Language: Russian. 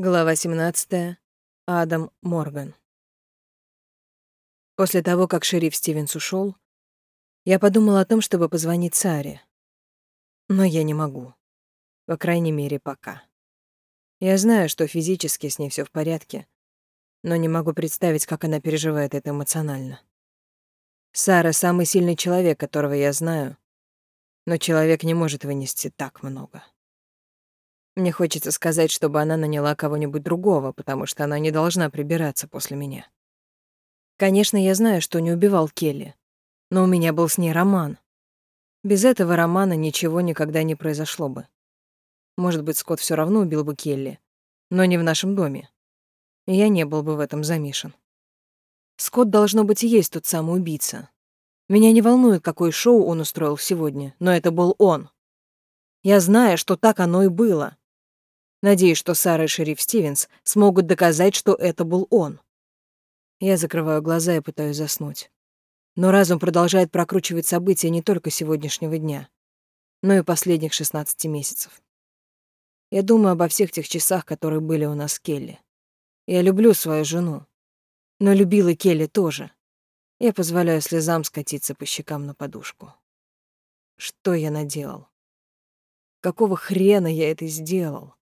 Глава 17. Адам Морган. После того, как шериф Стивенс ушел, я подумала о том, чтобы позвонить Саре. Но я не могу. По крайней мере, пока. Я знаю, что физически с ней все в порядке, но не могу представить, как она переживает это эмоционально. Сара — самый сильный человек, которого я знаю, но человек не может вынести так много. Мне хочется сказать, чтобы она наняла кого-нибудь другого, потому что она не должна прибираться после меня. Конечно, я знаю, что не убивал Келли, но у меня был с ней роман. Без этого романа ничего никогда не произошло бы. Может быть, Скотт все равно убил бы Келли, но не в нашем доме. Я не был бы в этом замешан. Скотт, должно быть, и есть тот самый убийца. Меня не волнует, какое шоу он устроил сегодня, но это был он. Я знаю, что так оно и было. Надеюсь, что Сара и шериф Стивенс смогут доказать, что это был он. Я закрываю глаза и пытаюсь заснуть. Но разум продолжает прокручивать события не только сегодняшнего дня, но и последних 16 месяцев. Я думаю обо всех тех часах, которые были у нас с Келли. Я люблю свою жену, но любила Келли тоже. Я позволяю слезам скатиться по щекам на подушку. Что я наделал? Какого хрена я это сделал?